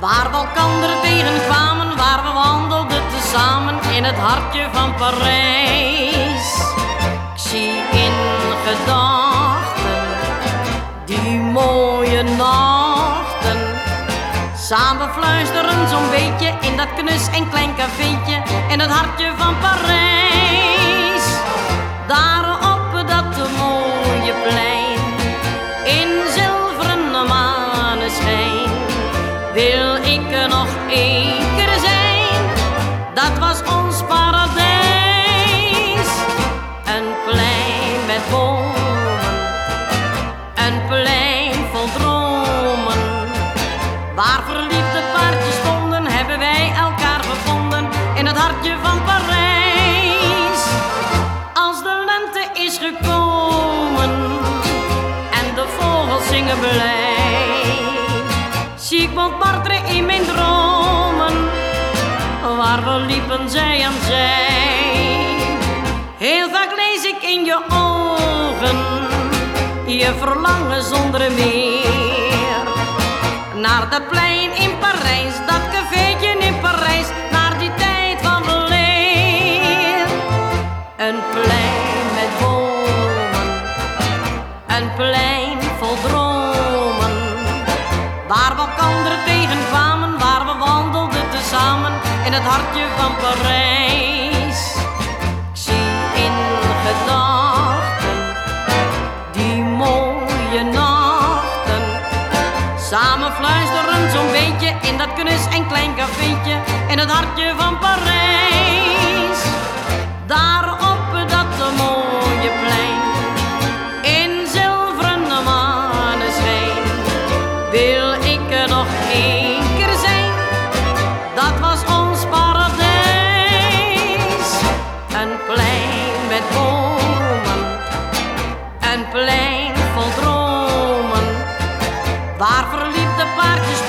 Waar we elkander tegenkwamen, waar we wandelden tezamen in het hartje van Parijs. Ik zie in gedachten die mooie nachten. Samen fluisteren zo'n beetje in dat knus en klein cafeetje in het hartje van Parijs. Ik nog één keer zijn. Dat was ons paradijs. Een plein met bomen, een plein vol dromen. Waar verliefde paardjes stonden, hebben wij elkaar gevonden in het hartje van Parijs. Als de lente is gekomen en de vogels zingen blij, zie ik Montmartre in mijn dromen, waar we liepen zij aan zij. Heel vaak lees ik in je ogen je verlangen zonder meer naar dat plein in Parijs, dat cafeetje in Parijs, naar die tijd van weleer. Een plein met bomen, een plein waar we elkander tegenkwamen, waar we wandelden tezamen in het hartje van Parijs. Ik zie in gedachten die mooie nachten. Samen fluisteren zo'n beetje in dat knus en klein cafeetje in het hartje van Parijs. plein vol dromen, waar verliefde paardjes